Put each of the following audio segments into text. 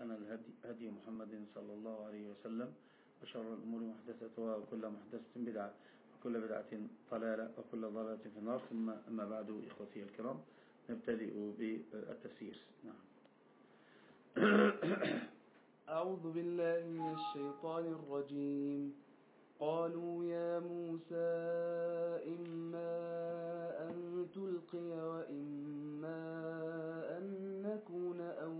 وأحسن الهدي هدي محمد صلى الله عليه وسلم وشر الأمور محدثتها وكل محدثة بدعة وكل بدعة ضلالة وكل ضلالة في النار. ثم أما بعد إخوتي الكرام نبتدئ بالتفسير. نعم. أعوذ بالله من الشيطان الرجيم. قالوا يا موسى إما أن تلقي وإما أن نكون أول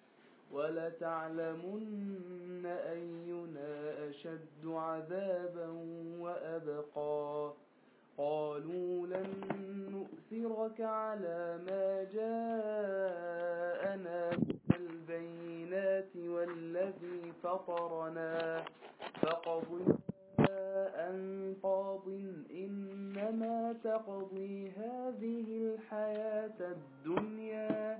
ولتعلمن أينا أشد عذابا وأبقى. قالوا لن نؤثرك على ما جاءنا البينات والذي فطرنا. فقضي أن قاض إنما تقضي هذه الحياة الدنيا.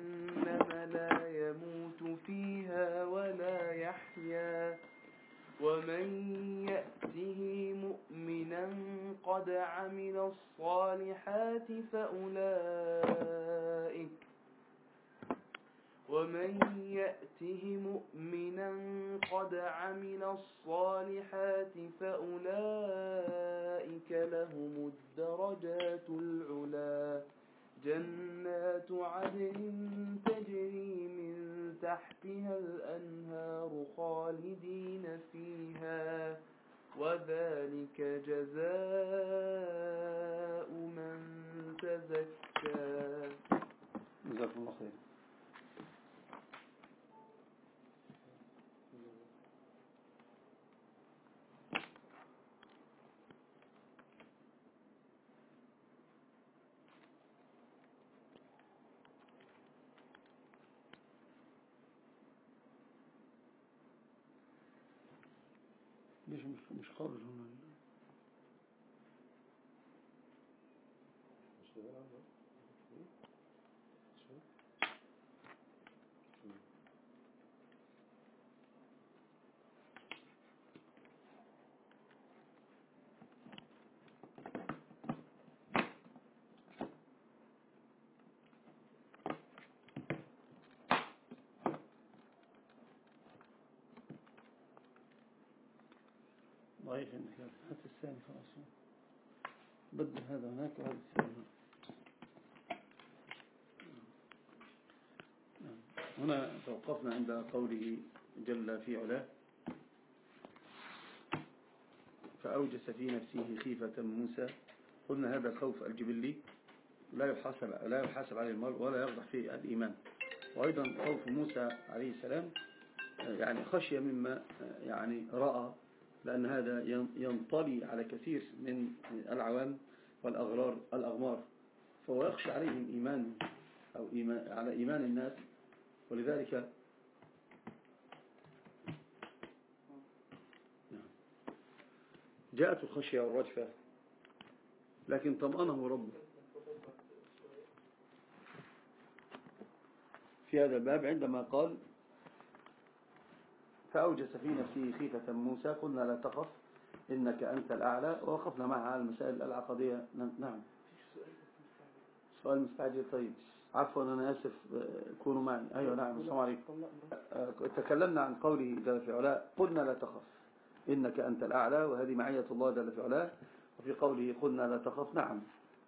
فيها ولا يحيا ومن يأته مؤمنا قد عمل الصالحات فأولئك ومن يأته مؤمنا قد عمل الصالحات فأولئك لهم الدرجات العلا جنات عدن تجري من تحتها الأنهار خالدين فيها وذلك جزاء من تزكى. جزاكم الله خير. مش مش خارج هنا. ضعيف عندك هذا هات الثاني خلاص. بدل هذا هناك وهذا الثاني. هنا توقفنا عند قوله جل في علاه. فأوجس في نفسه خيفة موسى. قلنا هذا خوف الجبلي. لا يحاسب لا يحاسب عليه المرء ولا يرضح فيه الإيمان. وأيضا خوف موسى عليه السلام يعني خشية مما يعني رأى لأن هذا ينطلي على كثير من العوام والأغرار الأغمار. فهو يخشى عليهم إيمان أو إيمان على إيمان الناس. ولذلك جاءت الخشية والرجفة لكن طمأنه ربه. في هذا الباب عندما قال فأوجس في نفسه خيفة موسى قلنا لا تخف إنك أنت الأعلى ووقفنا معها على المسائل العقدية. نعم سؤال مستعجل. طيب. عفوا أنا آسف. كونوا معي. أيوة نعم. السلام عليكم. تكلمنا عن قوله جل في علاء قلنا لا تخف. إنك أنت الأعلى وهذه معية الله جل في علاه. وفي قوله قلنا لا تخف نعم.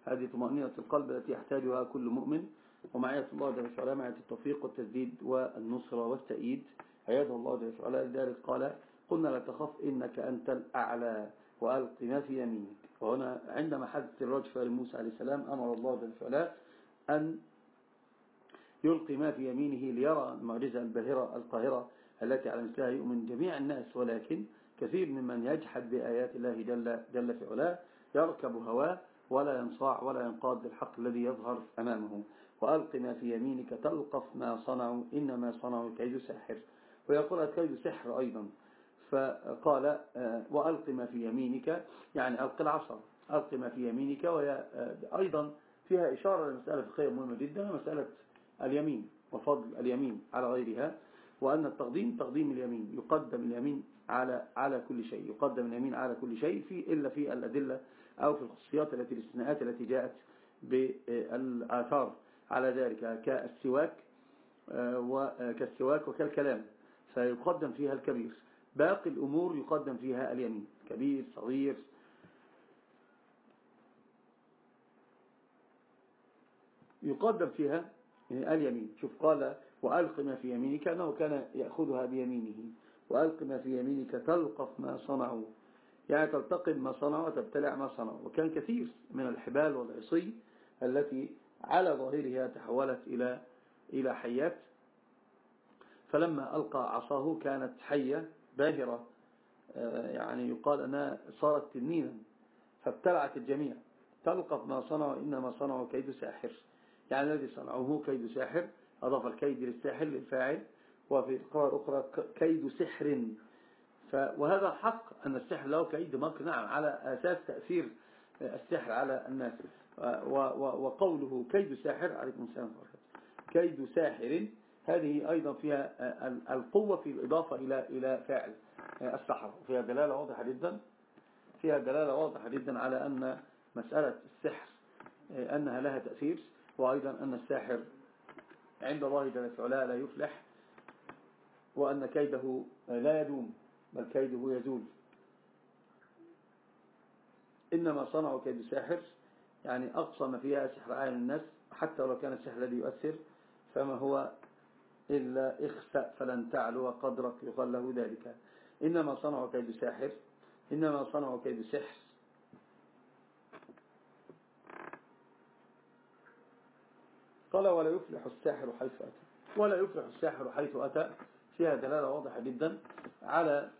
هذه طمأنينة القلب التي يحتاجها كل مؤمن. ومعية الله جل في علاه معية التوفيق والتسديد والنصرة والتأييد. عياده الله جل في علاه لذلك قال قلنا لا تخف إنك أنت الأعلى وألق ما في يمينك. وهنا عندما حدث الرجفة لموسى عليه السلام أمر الله جل في علاه أن يلقي ما في يمينه ليرى المعجزة الباهرة القاهرة التي على مثلها يؤمن جميع الناس ولكن كثير ممن يجحد بآيات الله جل, جل في علاه يركب هواه ولا ينصاع ولا ينقاد للحق الذي يظهر أمامه. وألق ما في يمينك تلقف ما صنعوا إنما صنعوا كيد ساحر. ويقول كيد سحر أيضا. فقال آه، وألق ما في يمينك يعني ألق العصا. ألق ما في يمينك وهي آه، أيضا فيها إشارة لمسألة فقهية مهمة جدا مسألة اليمين وفضل اليمين على غيرها وأن التقديم تقديم اليمين يقدم اليمين على على كل شيء يقدم اليمين على كل شيء في إلا في الأدلة أو في الخصوصيات التي الاستثناءات التي جاءت بالآثار على ذلك كالسواك آه، وكالسواك وكالكلام. فيقدم فيها الكبير. باقي الأمور يقدم فيها اليمين. كبير صغير. يقدم فيها اليمين. شوف قال وألق ما في يمينك أنه كان يأخذها بيمينه. وألق ما في يمينك تلقف ما صنعوا. يعني تلتقم ما صنعوا وتبتلع ما صنعوا. وكان كثير من الحبال والعصي التي على ظاهرها تحولت إلى إلى حيات. فلما ألقى عصاه كانت حية باهرة آه، يعني يقال أنها صارت تنينا فابتلعت الجميع. تلقف ما صنعوا إنما صنعوا كيد ساحر. يعني الذي صنعوه كيد ساحر أضاف الكيد للساحر للفاعل وفي القراءة الأخرى كيد سحر. وهذا حق أن السحر له كيد مكر نعم على أساس تأثير السحر على الناس. وقوله كيد ساحر عليكم السلام كيد ساحر هذه أيضا فيها القوة في الإضافة إلى إلى فاعل السحر. فيها دلالة واضحة جدا. فيها دلالة واضحة جدا على أن مسألة السحر أنها لها تأثير وأيضا أن الساحر عند الله جل وعلا لا يفلح وأن كيده لا يدوم بل كيده يزول. إنما صنعوا كيد ساحر يعني أقصى ما فيها سحر عين الناس حتى لو كان السحر الذي يؤثر فما هو إلا اخسأ فلن تعلو قدرك يقال له ذلك. إنما صنعوا كيد ساحر. إنما صنعوا كيد سحر. قال ولا يفلح الساحر حيث أتى. ولا يفلح الساحر حيث أتى. فيها دلالة واضحة جدا على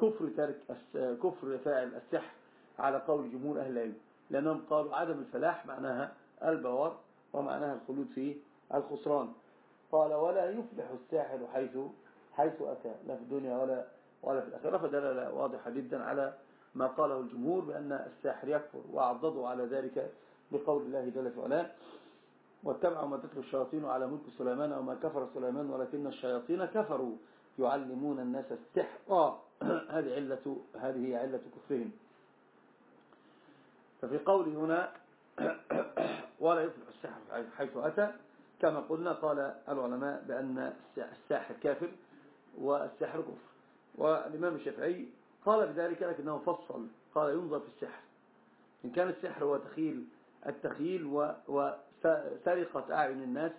كفر ترك كفر فاعل السحر على قول جمهور أهل العلم. لأنهم قالوا عدم الفلاح معناها البوار ومعناها الخلود في الخسران. قال ولا يفلح الساحر حيث حيث أتى. لا في الدنيا ولا ولا في الآخرة. فدلالة واضحة جدا على ما قاله الجمهور بأن الساحر يكفر وعضدوا على ذلك بقول الله جل وعلا واتبعوا ما تتلو الشياطين على ملك سليمان وما كفر سليمان ولكن الشياطين كفروا. يعلمون الناس السحر. هذه علة هذه علة كفرهم. ففي قوله هنا ولا يفلح السحر حيث أتى. كما قلنا قال العلماء بأن الساحر كافر والسحر كفر. والإمام الشافعي قال بذلك لكنه فصل قال ينظر في السحر. إن كان السحر هو تخيل التخيل وسرقة أعين الناس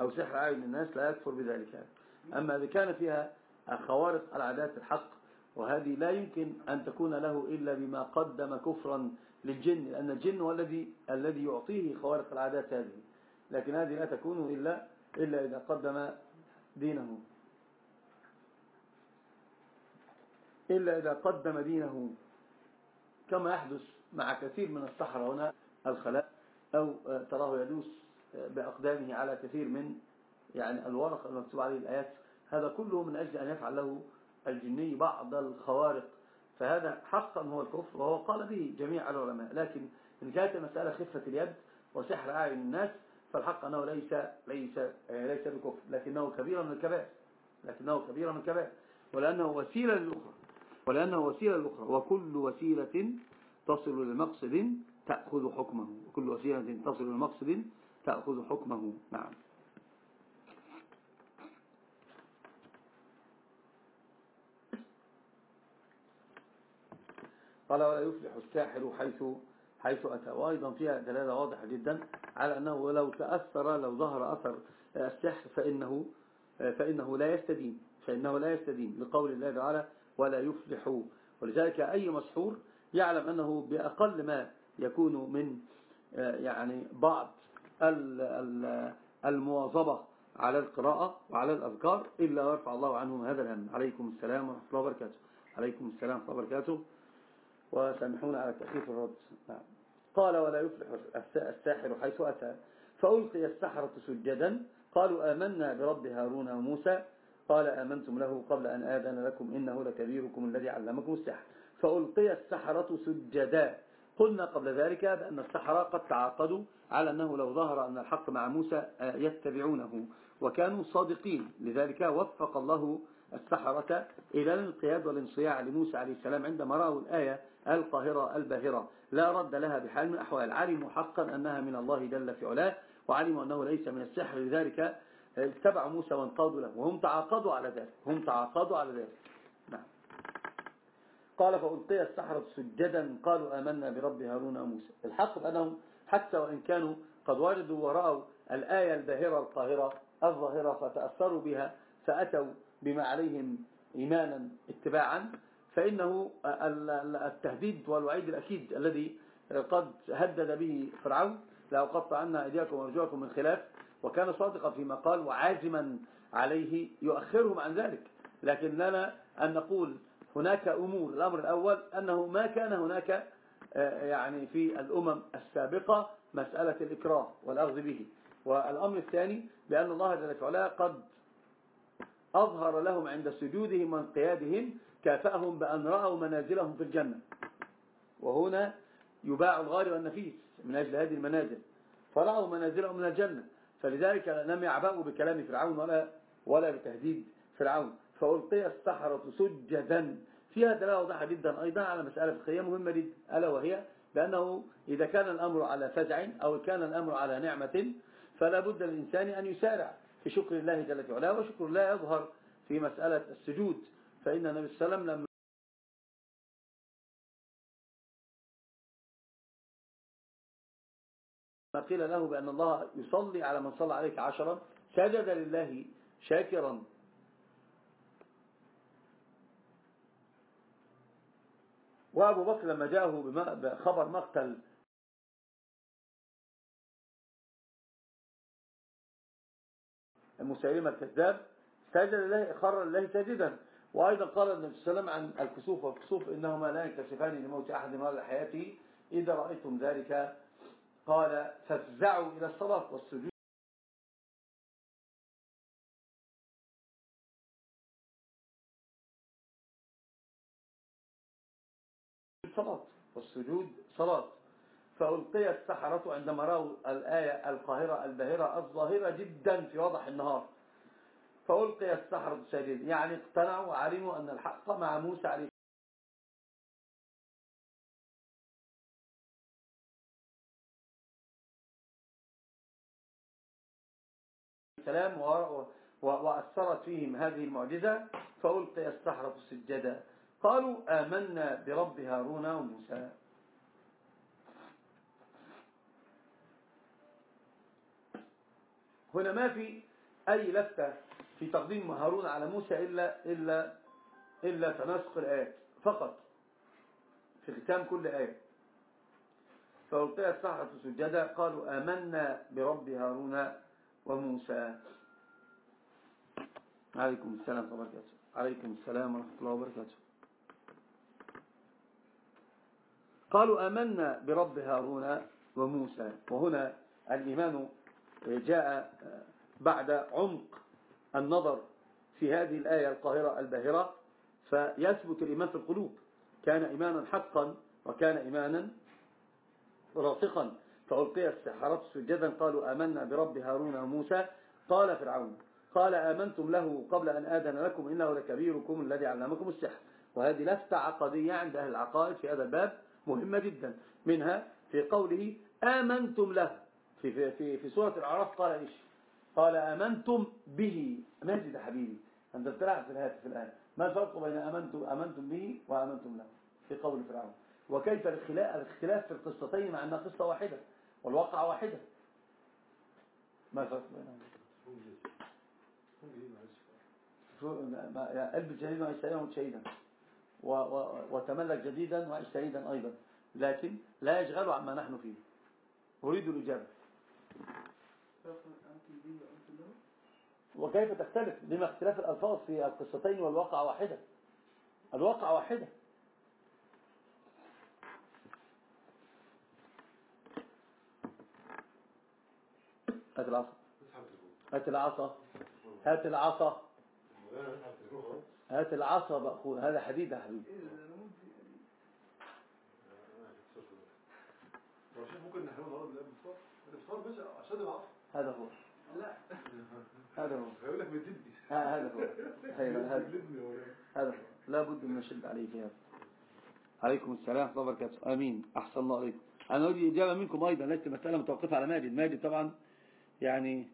أو سحر أعين الناس لا يكفر بذلك. أما إذا كان فيها خوارق العادات الحق وهذه لا يمكن أن تكون له إلا بما قدم كفرا للجن لأن الجن هو الذي الذي يعطيه خوارق العادات هذه. لكن هذه لا تكون إلا إلا إذا قدم دينه. إلا إذا قدم دينه. كما يحدث مع كثير من السحرة هنا الخلاء أو تراه يدوس بأقدامه على كثير من يعني الورق المكتوب عليه الآيات. هذا كله من أجل أن يفعل له الجني بعض الخوارق. فهذا حقا هو الكفر وهو قال به جميع العلماء. لكن إن كانت المسألة خفة اليد وسحر أعين الناس فالحق أنه ليس ليس ليس بكفر لكنه كبيرة من الكبائر لكنه كبيرة من الكبائر ولأنه وسيلة للأخرى ولأنه وسيلة للأخرى وكل وسيلة تصل لمقصد تأخذ حكمه وكل وسيلة تصل لمقصد تأخذ حكمه نعم. قال ولا يفلح الساحر حيث حيث أتى. وأيضا فيها دلالة واضحة جدا على أنه لو تأثر لو ظهر أثر السحر فإنه, فإنه لا يستدين فإنه لا يستدين لقول الله تعالى ولا يفلح. ولذلك أي مسحور يعلم أنه بأقل ما يكون من يعني بعض المواظبة على القراءة وعلى الأذكار إلا يرفع الله عنهم هذا الهم. عليكم السلام ورحمة الله وبركاته. عليكم السلام ورحمة الله وبركاته. وسامحونا على تخفيف الرد. نعم. قال ولا يفلح الساحر حيث أتى. فألقي السحرة سجدا. قالوا آمنا برب هارون وموسى. قال آمنتم له قبل أن آذن لكم إنه لكبيركم الذي علمكم السحر. فألقي السحرة سجدا. قلنا قبل ذلك بأن السحرة قد تعاقدوا على أنه لو ظهر أن الحق مع موسى يتبعونه. وكانوا صادقين. لذلك وفق الله السحرة إلى الانقياد والانصياع لموسى عليه السلام عندما رأوا الآية القاهرة الباهرة. لا رد لها بحال من الأحوال علموا حقا أنها من الله جل في علاه وعلموا أنه ليس من السحر لذلك اتبعوا موسى وانقادوا له وهم تعاقدوا على ذلك. هم تعاقدوا على ذلك. نعم. قال فألقي السحرة سجدا. قالوا آمنا برب هارون وموسى. الحق بأنهم حتى وإن كانوا قد وردوا ورأوا الآية الباهرة القاهرة الظاهرة فتأثروا بها فأتوا بما عليهم إيمانا اتباعا. فإنه التهديد والوعيد الأكيد الذي قد هدد به فرعون لأقطع عنا أيديكم وأرجوكم من خلاف. وكان صادقا فيما قال وعازما عليه يؤخرهم عن ذلك. لكن لنا أن نقول هناك أمور. الأمر الأول أنه ما كان هناك يعني في الأمم السابقة مسألة الإكراه والأخذ به. والأمر الثاني بأن الله جل وعلا قد أظهر لهم عند سجودهم وانقيادهم كافأهم بأن رأوا منازلهم في الجنة. وهنا يباع الغالي والنفيس من أجل هذه المنازل. فرأوا منازلهم من الجنة. فلذلك لم يعبأوا بكلام فرعون ولا, ولا بتهديد فرعون. فألقي السحرة سجدا. فيها دلالة واضحة جدا أيضا على مسألة فقهية مهمة جدا. ألا وهي بأنه إذا كان الأمر على فزع أو كان الأمر على نعمة فلا بد للإنسان أن يسارع في شكر الله جل وعلا وشكر الله يظهر في مسألة السجود. فإن النبي صلى الله عليه وسلم لما قيل له بأن الله يصلي على من صلى عليك عشرا سجد لله شاكرا. وأبو بكر لما جاءه بخبر مقتل المسيلمة الكذاب سجد لله خر لله ساجدا وأيضا قال النبي صلى الله عليه وسلم عن الكسوف والكسوف إنهما لا ينكشفان لموت أحد ولا حياته إذا رأيتم ذلك قال فافزعوا إلى الصلاة والسجود. صلاة والسجود صلاة. فألقي السحرة عندما رأوا الآية القاهرة الباهرة الظاهرة جدا في وضح النهار. فألقي السحرة ساجدين يعني اقتنعوا وعلموا أن الحق مع موسى عليه السلام وأثرت فيهم هذه المعجزة فألقي السحرة سجدا. قالوا آمنا برب هارون وموسى. هنا ما في أي لفتة في تقديم هارون على موسى إلا, إلا, إلا تناسق الآيات. فقط. في ختام كل آية. فألقي السحرة سجدا قالوا آمنا برب هارون وموسى. عليكم السلام وبركاته. عليكم السلام ورحمة الله وبركاته. قالوا آمنا برب هارون وموسى. وهنا الإيمان جاء بعد عمق. النظر في هذه الآية القاهرة الباهرة فيثبت الإيمان في القلوب. كان إيمانا حقا وكان إيمانا راسخا. فألقي السحرة سجدا قالوا آمنا برب هارون وموسى. قال فرعون قال آمنتم له قبل أن آذن لكم إنه لكبيركم الذي علمكم السحر. وهذه لفتة عقدية عند أهل العقائد في هذا الباب مهمة جدا. منها في قوله آمنتم له. في, في, في, في سورة الأعراف قال إيش؟ قال آمنتم به. ماجد حبيبي. أنت بتلعب في الهاتف الآن. ما الفرق بين آمنتم, آمنتم به وآمنتم له؟ في قول فرعون. وكيف الاختلاف في القصتين مع أنها قصة واحدة؟ والواقع واحدة. ما الفرق بينهم؟ البس جديدا وعيش سعيدا شهيدا. وتملك جديدا وعيش سعيدا أيضا. لكن لا يشغل عما نحن فيه. أريد الإجابة. وكيف تختلف؟ لما اختلاف الألفاظ في القصتين والواقع واحدة. الواقع واحدة. هات العصا. هات العصا. هات العصا. هات العصا بأخوه هذا حديد يا حبيبي. ممكن نحاول عشان العصا. هذا هو. لا. هذا هو. هيقول لك بتدي. هذا هو. هذا هذا. هو. لا بد من الشد عليه في هذا. عليكم السلام ورحمة الله وبركاته. آمين. أحسن الله عليكم. أنا أريد إجابة منكم أيضا ليست مسألة متوقفة على ماجد. ماجد طبعا يعني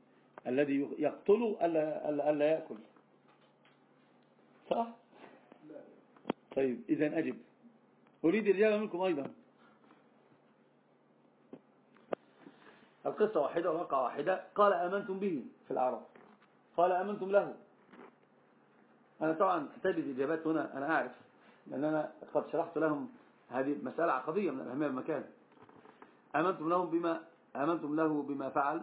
الذي يقتل ألا ألا ألا يأكل. صح؟ طيب اذا أجب. أريد الاجابه منكم أيضا. القصة واحدة والواقع واحدة. قال آمنتم به في العرب قال آمنتم له. أنا طبعا تجد إجابات هنا أنا أعرف لأن أنا قد شرحت لهم هذه مسألة عقدية من الأهمية المكان. آمنتم لهم بما آمنتم له بما فعل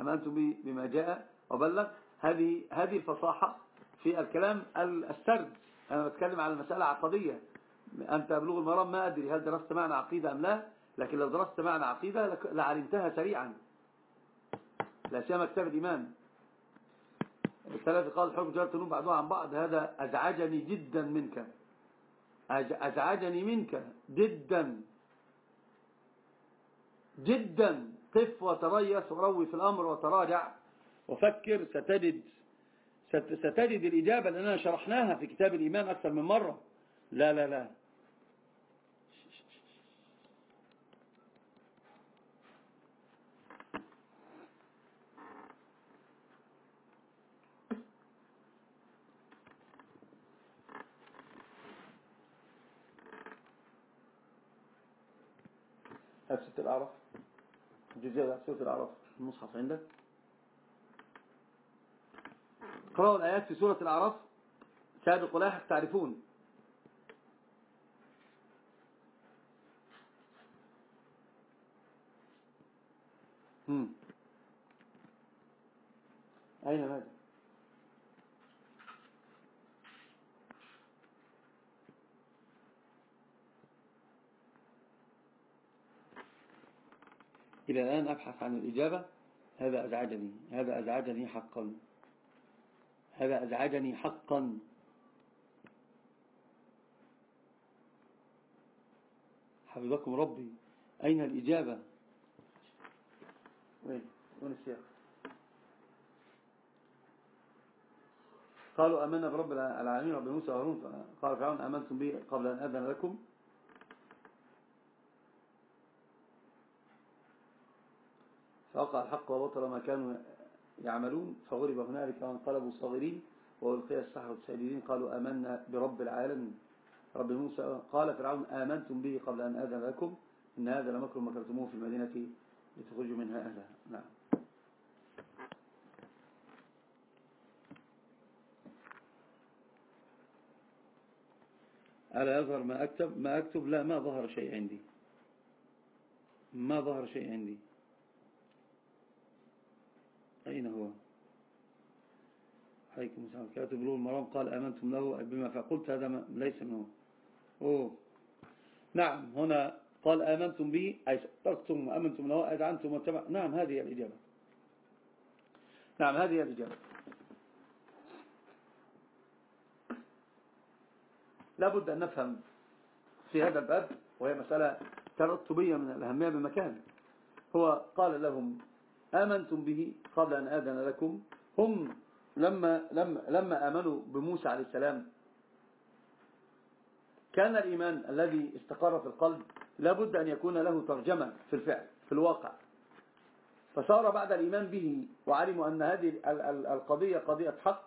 آمنتم به بما جاء وبلغ. هذه هذه الفصاحة في الكلام السرد أنا بتكلم على المسألة عقدية. أنت بلوغ المرام ما أدري هل درست معنى عقيدة أم لا لكن لو درست معنى عقيدة لعلمتها سريعا. لا سيما كتاب الإيمان. الثلاثة قال حكم جارة النوم بعضها عن بعض. هذا أزعجني جدا منك. أزعجني منك جدا. جدا. قف وتريث وروي في الأمر وتراجع. وفكر ستجد ستجد الإجابة لأننا شرحناها في كتاب الإيمان أكثر من مرة. لا لا لا. هات ست الأعراف؟ الجزئية بتاعت سورة الأعراف؟ المصحف عندك؟ قرأوا الآيات في سورة الأعراف. سابق ولاحق تعرفون. هم. أين هذا؟ إلى الآن أبحث عن الإجابة هذا أزعجني هذا أزعجني حقا. هذا أزعجني حقا. حفظكم ربي. أين الإجابة؟ وين؟ وين السياق؟ قالوا أمنا برب العالمين رب موسى وهارون. قال فرعون أمنتم به قبل أن أذن لكم؟ فوقع الحق وبطل ما كانوا يعملون فغرب هنالك وانقلبوا صغيرين وألقي السحرة السائلين قالوا آمنا برب العالمين. رب موسى قال فرعون آمنتم به قبل أن آذن لكم إن هذا لمكر مكرتموه في المدينة لتخرجوا منها أهلها. نعم. ألا يظهر ما أكتب؟ ما أكتب؟ لا ما ظهر شيء عندي. ما ظهر شيء عندي. أين هو؟ عليكم السلام. كاتب له المرام قال أمنتم له بما فقلت هذا ليس منه. أوه. نعم هنا قال آمنتم به أي صدقتم وأمنتم له أدعنتم واتبع. نعم هذه الإجابة. نعم هذه الإجابة. لابد أن نفهم في هذا الباب وهي مسألة ترتبية من الأهمية بمكان. هو قال لهم آمنتم به قبل أن آذن لكم. هم لما, لما, لما آمنوا بموسى عليه السلام كان الإيمان الذي استقر في القلب لابد أن يكون له ترجمة في الفعل في الواقع. فصار بعد الإيمان به وعلموا أن هذه القضية قضية حق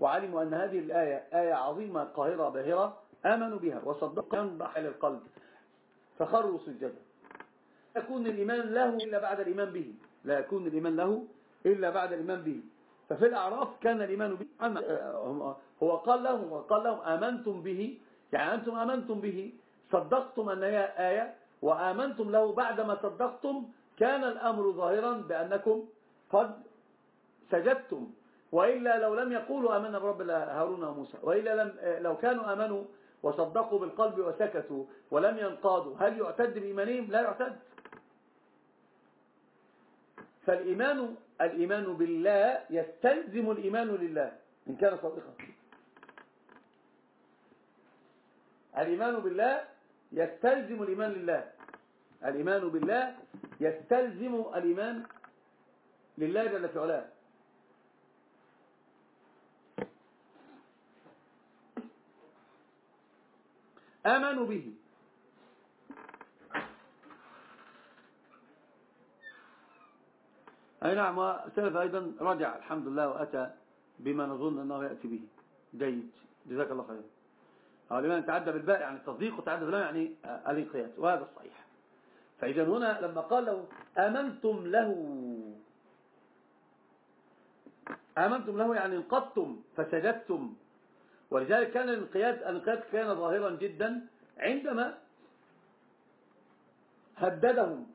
وعلموا أن هذه الآية آية عظيمة قاهرة باهرة آمنوا بها وصدقوا ينبح القلب. فخروا سجدا. يكون الإيمان له إلا بعد الإيمان به. لا يكون الإيمان له إلا بعد الإيمان به. ففي الأعراف كان الإيمان به. هو قال لهم وقال لهم آمنتم به. يعني أنتم آمنتم به. صدقتم أن هي آية. وآمنتم له بعدما صدقتم. كان الأمر ظاهرا بأنكم قد سجدتم. وإلا لو لم يقولوا آمنا برب هارون وموسى. وإلا لم لو كانوا آمنوا وصدقوا بالقلب وسكتوا ولم ينقادوا. هل يعتد بإيمانهم؟ لا يعتد. فالإيمان الإيمان بالله يستلزم الإيمان لله إن كان صادقا. الإيمان بالله يستلزم الإيمان لله. الإيمان بالله يستلزم الإيمان لله جل في علاه. آمنوا به. أي نعم وسلف أيضا رجع الحمد لله وأتى بما نظن أنه يأتي به. جيد. جزاك الله خير الإيمان تعدى بالباء يعني التصديق وتعدى بالله يعني الانقياد وهذا الصحيح. فإذا هنا لما قال له آمنتم له آمنتم له يعني انقضتم فسجدتم. ولذلك كان الانقياد الانقياد كان ظاهرا جدا عندما هددهم.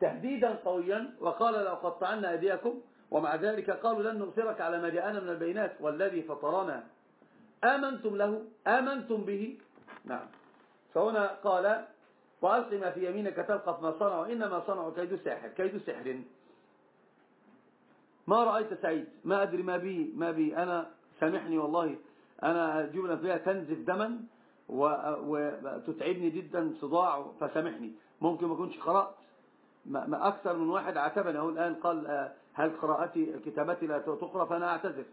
تهديدا قويا وقال لو قطعنا أيديكم ومع ذلك قالوا لن نؤثرك على ما جاءنا من البينات والذي فطرنا. آمنتم له؟ آمنتم به؟ نعم. فهنا قال وألق ما في يمينك تلقف ما صنعوا إنما صنعوا كيد ساحر كيد سحر. ما رأيت سعيد؟ ما أدري ما بي ما بي. أنا سامحني والله. أنا جملة فيها تنزف دما وتتعبني جدا صداع فسامحني. ممكن ما كنتش قرأت. ما أكثر من واحد عاتبني أهو الآن قال هل قراءتي كتابتي لا تقرأ؟ فأنا أعتذر.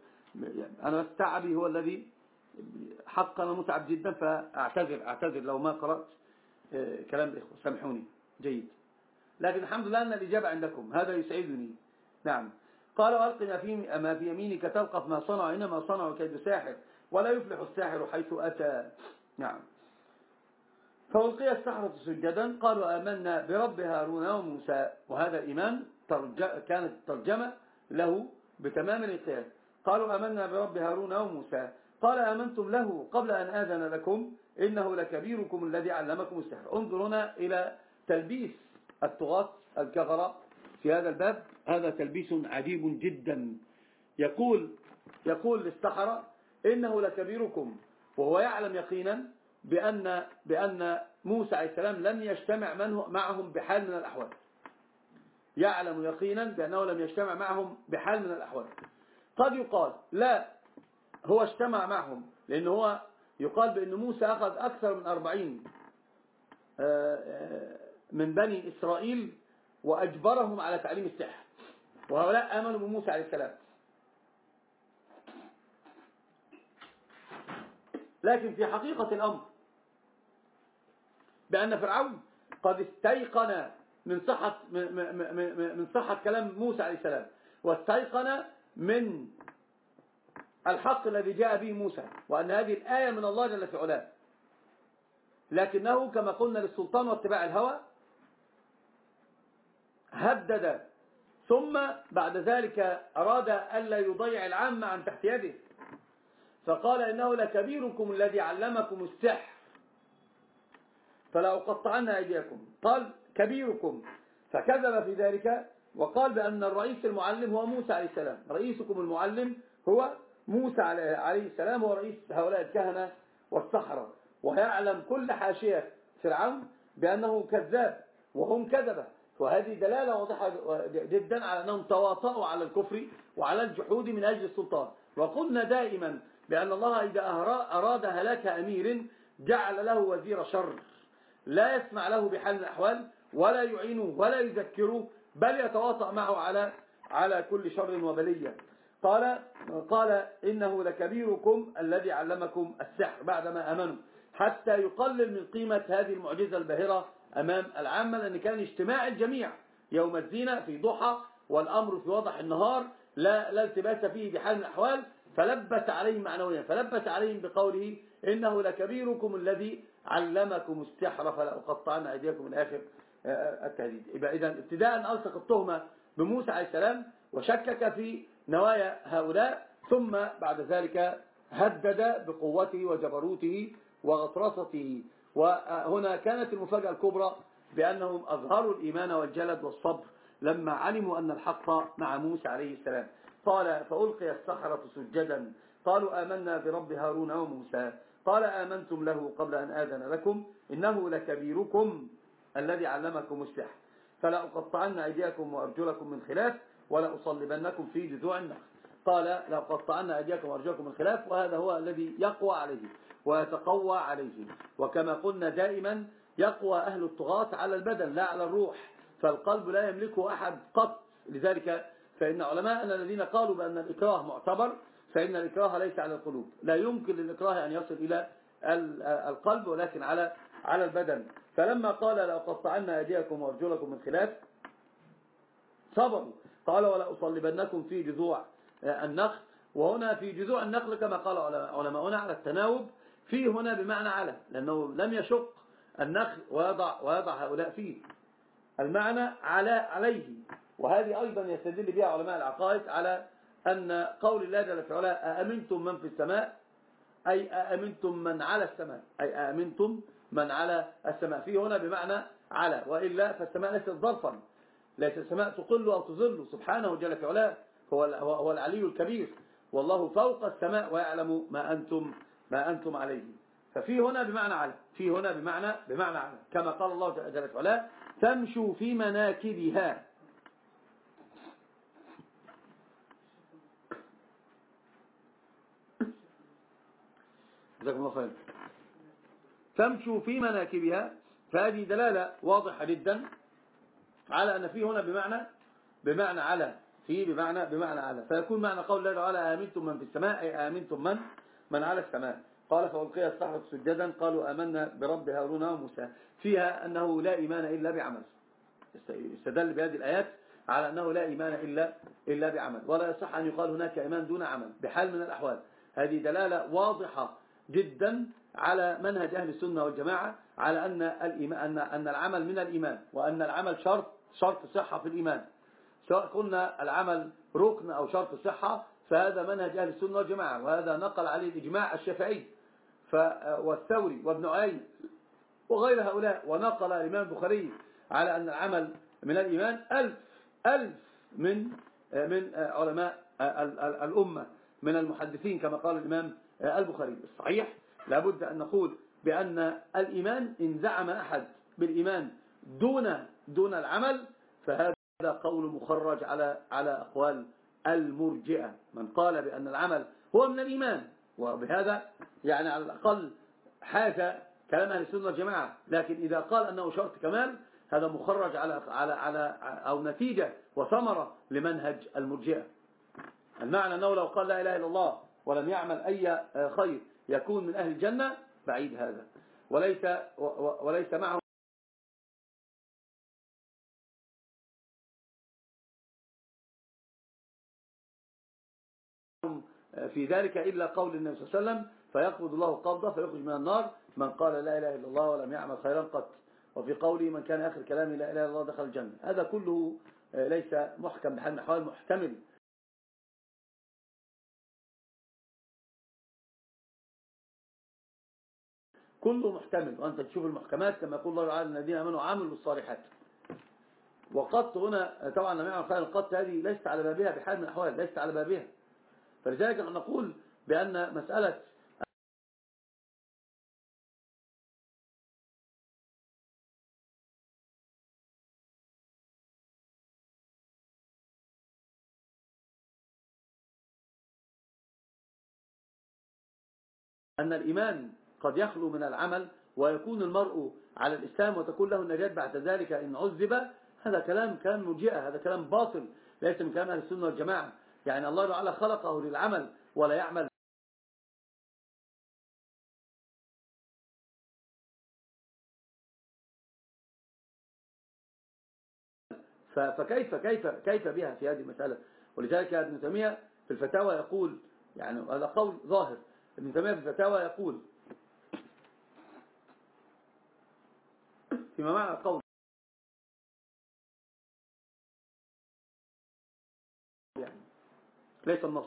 أنا تعبي هو الذي حقا أنا متعب جدا فأعتذر أعتذر لو ما قرأت آه، كلام الإخوة. سامحوني. جيد. لكن الحمد لله أن الإجابة عندكم. هذا يسعدني. نعم. قال وألق ما في, ما في يمينك تلقف ما صنعوا إنما صنعوا كيد ساحر ولا يفلح الساحر حيث أتى. نعم. فألقي السحرة سجدا قالوا آمنا برب هارون وموسى وهذا الإيمان كانت ترجمة له بتمام القياس قالوا آمنا برب هارون وموسى. قال آمنتم له قبل أن آذن لكم إنه لكبيركم الذي علمكم السحر. انظر هنا إلى تلبيس الطغاة الكفرة في هذا الباب. هذا تلبيس عجيب جدا. يقول يقول للسحرة إنه لكبيركم وهو يعلم يقينا بأن, بأن موسى عليه السلام لم يجتمع معهم بحال من الأحوال. يعلم يقينا بأنه لم يجتمع معهم بحال من الأحوال. قد يقال لا هو اجتمع معهم لأنه هو يقال بأن موسى أخذ أكثر من أربعين آه، آه، من بني إسرائيل وأجبرهم على تعليم السحر. وهؤلاء آمنوا بموسى عليه السلام. لكن في حقيقة الأمر بأن فرعون قد استيقن من صحة من صحة كلام موسى عليه السلام واستيقن من الحق الذي جاء به موسى وأن هذه الآية من الله جل في علاه. لكنه كما قلنا للسلطان واتباع الهوى هدد. ثم بعد ذلك أراد ألا يضيع العامة عن تحت يده فقال إنه لكبيركم الذي علمكم السحر. فلا أقطعن أيديكم. قال كبيركم. فكذب في ذلك وقال بأن الرئيس المعلم هو موسى عليه السلام. رئيسكم المعلم هو موسى عليه السلام هو رئيس هؤلاء الكهنة والسحرة ويعلم كل حاشية فرعون بأنه كذاب وهم كذبة. وهذه دلالة واضحة جدا على أنهم تواطؤوا على الكفر وعلى الجحود من أجل السلطان. وقلنا دائما بأن الله إذا أراد هلاك أمير جعل له وزير شر. لا يسمع له بحال من الأحوال ولا يعينه ولا يذكره بل يتواطأ معه على على كل شر وبلية. قال قال إنه لكبيركم الذي علمكم السحر بعدما أمنوا حتى يقلل من قيمة هذه المعجزة الباهرة أمام العامة لأن كان اجتماع الجميع يوم الزينة في ضحى والأمر في وضح النهار لا, لا التباس فيه بحال من الأحوال فلبس عليهم معنويا فلبس عليهم بقوله إنه لكبيركم الذي علمكم السحر فلا أقطعن أيديكم من آخر التهديد. يبقى إذا ابتداء ألصق التهمة بموسى عليه السلام وشكك في نوايا هؤلاء ثم بعد ذلك هدد بقوته وجبروته وغطرسته. وهنا كانت المفاجأة الكبرى بأنهم أظهروا الإيمان والجلد والصبر لما علموا أن الحق مع موسى عليه السلام. قال فألقي السحرة سجدا. قالوا آمنا برب هارون وموسى. قال آمنتم له قبل أن آذن لكم إنه لكبيركم الذي علمكم السحر. فلا أقطعن أيديكم وأرجلكم من خلاف ولا أصلبنكم في جذوع النخل. قال لا أقطعن أيديكم وأرجلكم من خلاف وهذا هو الذي يقوى عليه ويتقوى عليه. وكما قلنا دائما يقوى أهل الطغاة على البدن لا على الروح. فالقلب لا يملكه أحد قط. لذلك فإن علماءنا الذين قالوا بأن الإكراه معتبر فإن الإكراه ليس على القلوب. لا يمكن للإكراه أن يصل إلى القلب ولكن على على البدن. فلما قال لأقطعن أيديكم وأرجلكم من خلاف صبروا. قال ولا أصلبنكم في جذوع النخل. وهنا في جذوع النخل كما قال علماؤنا على التناوب في هنا بمعنى على لأنه لم يشق النخل ويضع, ويضع هؤلاء فيه. المعنى على عليه. وهذه أيضا يستدل بها علماء العقائد على أن قول الله جل في أأمنتم من في السماء؟ أي أأمنتم من على السماء؟ أي أأمنتم من على السماء؟ فيه هنا بمعنى على وإلا فالسماء ليست ظرفا ليس السماء تقل أو تظل سبحانه جل في هو هو العلي الكبير والله فوق السماء ويعلم ما أنتم ما أنتم عليه. ففي هنا بمعنى على في هنا بمعنى بمعنى على كما قال الله جل في تمشوا في مناكبها. جزاكم الله خير. تمشوا في مناكبها فهذه دلالة واضحة جدا على أن في هنا بمعنى بمعنى على في بمعنى بمعنى على. فيكون معنى قول الله تعالى آمنتم من في السماء أي آمنتم من من على السماء. قال فألقي السحرة سجدا قالوا آمنا برب هارون وموسى. فيها أنه لا إيمان إلا بعمل. استدل بهذه الآيات على أنه لا إيمان إلا إلا بعمل. ولا يصح أن يقال هناك إيمان دون عمل بحال من الأحوال. هذه دلالة واضحة جدا على منهج أهل السنة والجماعة على أن الإيمان أن العمل من الإيمان وأن العمل شرط شرط صحة في الإيمان. سواء قلنا العمل ركن أو شرط صحة فهذا منهج أهل السنة والجماعة وهذا نقل عليه الإجماع الشافعي. والثوري وابن عين وغير هؤلاء ونقل الإمام البخاري على أن العمل من الإيمان ألف ألف من من علماء الأمة من المحدثين كما قال الإمام البخاري. الصحيح لابد أن نقول بأن الإيمان إن زعم أحد بالإيمان دون دون العمل فهذا قول مخرج على على أقوال المرجئة. من قال بأن العمل هو من الإيمان وبهذا يعني على الأقل حاجة كلام أهل السنة والجماعة. لكن إذا قال أنه شرط كمال هذا مخرج على على على أو نتيجة وثمرة لمنهج المرجئة. المعنى أنه لو قال لا إله إلا الله ولم يعمل أي خير يكون من أهل الجنة بعيد هذا. وليس وليس معه في ذلك إلا قول النبي صلى الله عليه وسلم فيقبض الله قبضة فيخرج من النار. من قال لا إله إلا الله ولم يعمل خيرا قط. وفي قوله من كان آخر كلامه لا إله إلا الله دخل الجنة. هذا كله ليس محكم بحال من الأحوال محتمل كله محتمل وأنت تشوف المحكمات كما يقول الله تعالى الذين آمنوا عملوا الصالحات. وقط هنا طبعا لم يعمل خير القط هذه ليست على بابها بحال من الأحوال ليست على بابها. فلذلك نقول بأن مسألة أن الإيمان قد يخلو من العمل ويكون المرء على الإسلام وتكون له النجاة بعد ذلك إن عذب هذا كلام كلام مرجئة هذا كلام باطل ليس من كلام أهل السنة والجماعة. يعني الله تعالى خلقه للعمل ولا يعمل. فكيف كيف كيف بها في هذه المسألة؟ ولذلك ابن تيمية في الفتاوى يقول يعني هذا قول ظاهر. ابن تيمية في الفتاوى يقول فيما معنى القول. يعني ليس النص.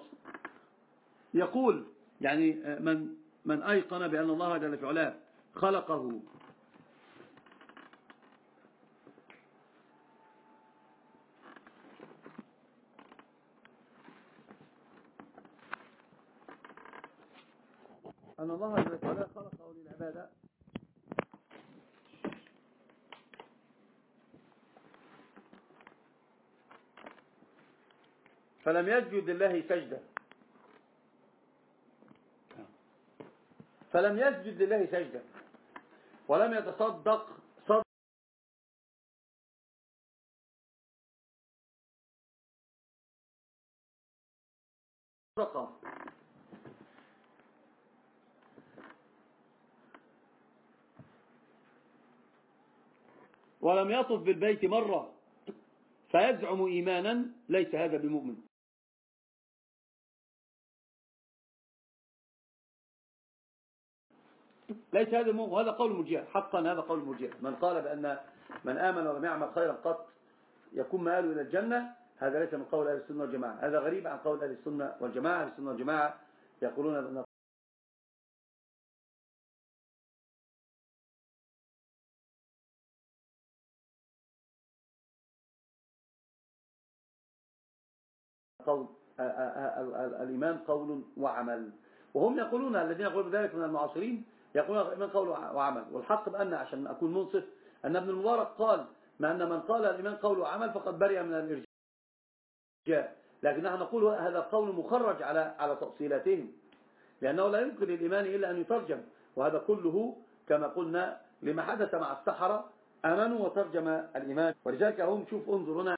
يقول يعني من من أيقن بأن الله جل في علاه خلقه. أن الله جل وعلا خلقه للعبادة. فلم يسجد لله سجدة. فلم يسجد لله سجدة. ولم يتصدق صدقة ولم يطف بالبيت مرة. فيزعم إيمانا ليس هذا بمؤمن ليس هذا وهذا قول مرجئة. حقا هذا قول مرجئة. من قال بأن من آمن ولم يعمل خيرا قط يكون مآله إلى الجنة هذا ليس من قول أهل السنة والجماعة. هذا غريب عن قول أهل السنة والجماعة. أهل السنة والجماعة يقولون بأن قول الإيمان قول وعمل. وهم يقولون الذين يقولون بذلك من المعاصرين يقولون الإيمان قول وعمل. والحق بأن عشان أكون منصف أن ابن المبارك قال ما أن من قال الإيمان قول وعمل فقد برئ من الإرجاء. لكن نحن نقول هذا قول مخرج على على تفصيلاتهم لأنه لا يمكن للإيمان إلا أن يترجم. وهذا كله كما قلنا لما حدث مع السحرة أمنوا وترجم الإيمان. ولذلك هم شوف انظرنا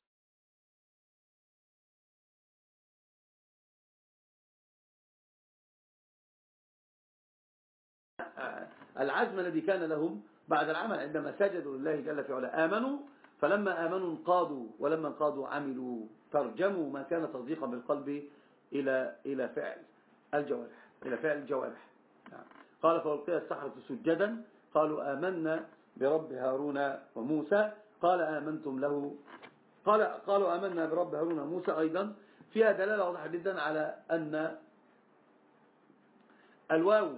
العزم الذي كان لهم بعد العمل عندما سجدوا لله جل في علا آمنوا فلما آمنوا انقادوا ولما انقادوا عملوا. ترجموا ما كان تصديقا بالقلب إلى إلى فعل الجوارح إلى فعل الجوارح. نعم. قال فألقي السحرة سجدا. قالوا آمنا برب هارون وموسى. قال آمنتم له. قال قالوا آمنا برب هارون وموسى أيضا. فيها دلالة واضحة جدا على أن الواو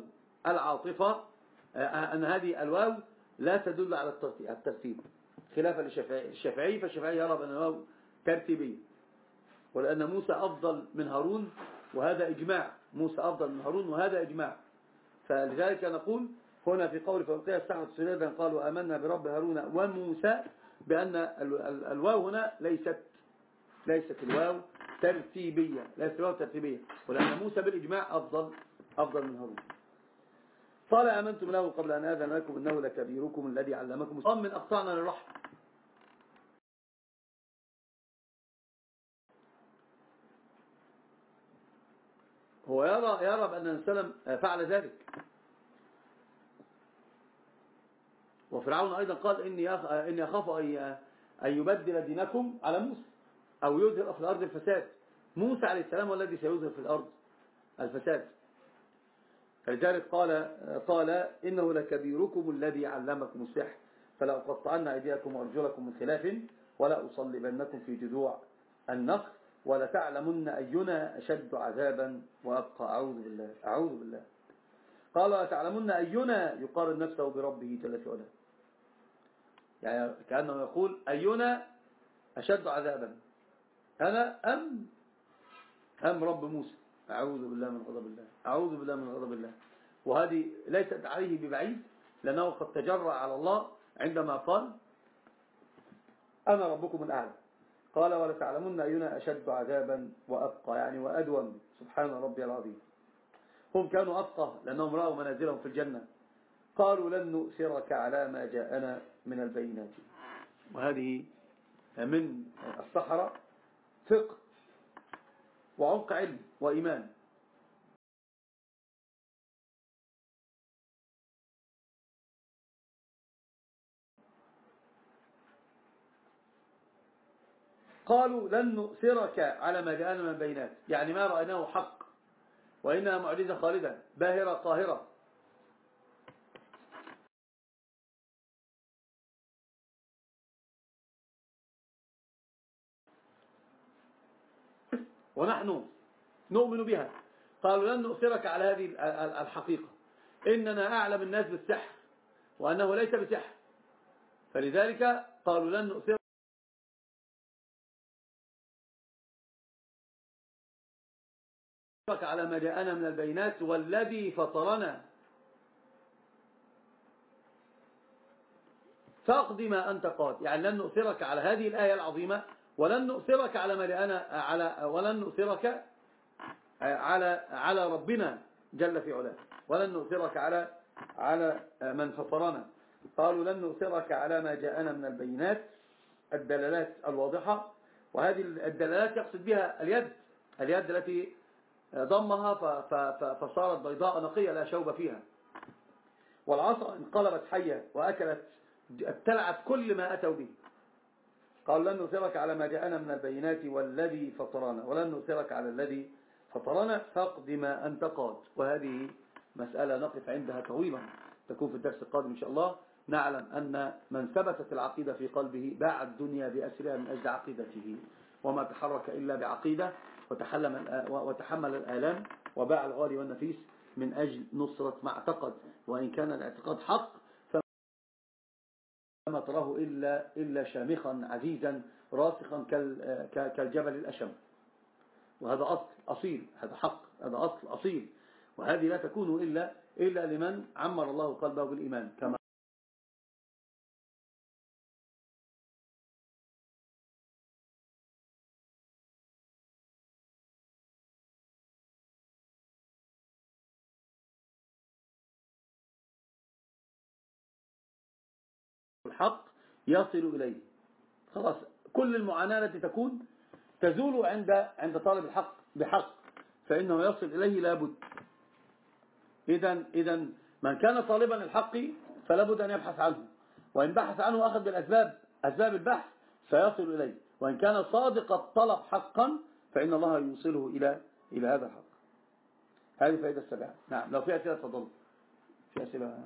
العاطفة أن هذه الواو لا تدل على الترتيب خلافا للشافعي فالشافعي يرى بأن الواو ترتيبية. ولأن موسى أفضل من هارون وهذا إجماع. موسى أفضل من هارون وهذا إجماع. فلذلك نقول هنا في قول فوقية السحرة سجدا قالوا آمنا برب هارون وموسى بأن الواو هنا ليست ليست الواو ترتيبية ليست الواو ترتيبية. ولأن موسى بالإجماع أفضل أفضل من هارون. قال آمنتم له قبل أن آذن لكم إنه لكبيركم الذي علمكم الصم من أقطعنا للرحم. هو يرى يرى بأن سلم فعل ذلك. وفرعون أيضا قال إني إني أخاف أن يبدل دينكم على موسى أو يظهر في الأرض الفساد. موسى عليه السلام هو الذي سيظهر في الأرض الفساد. فلذلك قال قال إنه لكبيركم الذي علمكم السحر فلا أقطعن أيديكم وأرجلكم من خلاف ولا أصلبنكم في جذوع النخل ولتعلمن أينا أشد عذابا وأبقى. أعوذ بالله أعوذ بالله. قال وتعلمن أينا يقارن نفسه بربه جل في علاه. يعني كأنه يقول أينا أشد عذابا أنا أم أم رب موسى. أعوذ بالله من غضب الله. أعوذ بالله من غضب الله. وهذه ليست عليه ببعيد لأنه قد تجرأ على الله عندما قال أنا ربكم الأعلى. قال ولتعلمن أينا أشد عذابا وأبقى يعني وأدوم. سبحان ربي العظيم. هم كانوا أبقى لأنهم رأوا منازلهم في الجنة. قالوا لن نؤثرك على ما جاءنا من البينات. وهذه من الصحراء فقه وعمق علم وإيمان. قالوا لن نؤثرك على ما جاءنا من البينات. يعني ما رأيناه حق. وإنها معجزة خالدة باهرة قاهرة ونحن نؤمن بها. قالوا لن نؤثرك على هذه الحقيقة. إننا أعلم الناس بالسحر وأنه ليس بسحر. فلذلك قالوا لن نؤثرك على ما جاءنا من البينات والذي فطرنا. فاقض ما أنت قاد يعني لن نؤثرك على هذه الآية العظيمة ولن نؤثرك على ما على ولن نؤثرك على على ربنا جل في علاه. ولن نؤثرك على على من فطرنا. قالوا لن نؤثرك على ما جاءنا من البينات الدلالات الواضحة. وهذه الدلالات يقصد بها اليد اليد التي ضمها فصارت بيضاء نقية لا شوب فيها. والعصا انقلبت حية وأكلت ابتلعت كل ما أتوا به. قال لن نثرك على ما جاءنا من البينات والذي فطرنا ولن نثرك على الذي فطرنا فاقد ما أنت قاد. وهذه مسألة نقف عندها طويلا تكون في الدرس القادم إن شاء الله. نعلم أن من ثبتت العقيدة في قلبه باع الدنيا بأسرها من أجل عقيدته وما تحرك إلا بعقيدة وتحمل الآلام وباع الغالي والنفيس من أجل نصرة ما اعتقد. وإن كان الاعتقاد حق فما تراه إلا, إلا شامخا عزيزا راسخا كالجبل الأشم. وهذا أصل أصيل هذا حق هذا أصل أصيل. وهذه لا تكون إلا, إلا لمن عمر الله قلبه بالإيمان كما يصل إليه. خلاص كل المعاناة التي تكون تزول عند عند طالب الحق بحق فإنه يصل إليه لابد إذا إذا من كان طالبا الحق فلابد أن يبحث عنه. وإن بحث عنه أخذ بالأسباب أسباب البحث فيصل إليه. وإن كان صادق الطلب حقا فإن الله يوصله إلى إلى هذا الحق. هذه فائدة السبعة نعم لو في أسئلة تفضل. في أسئلة.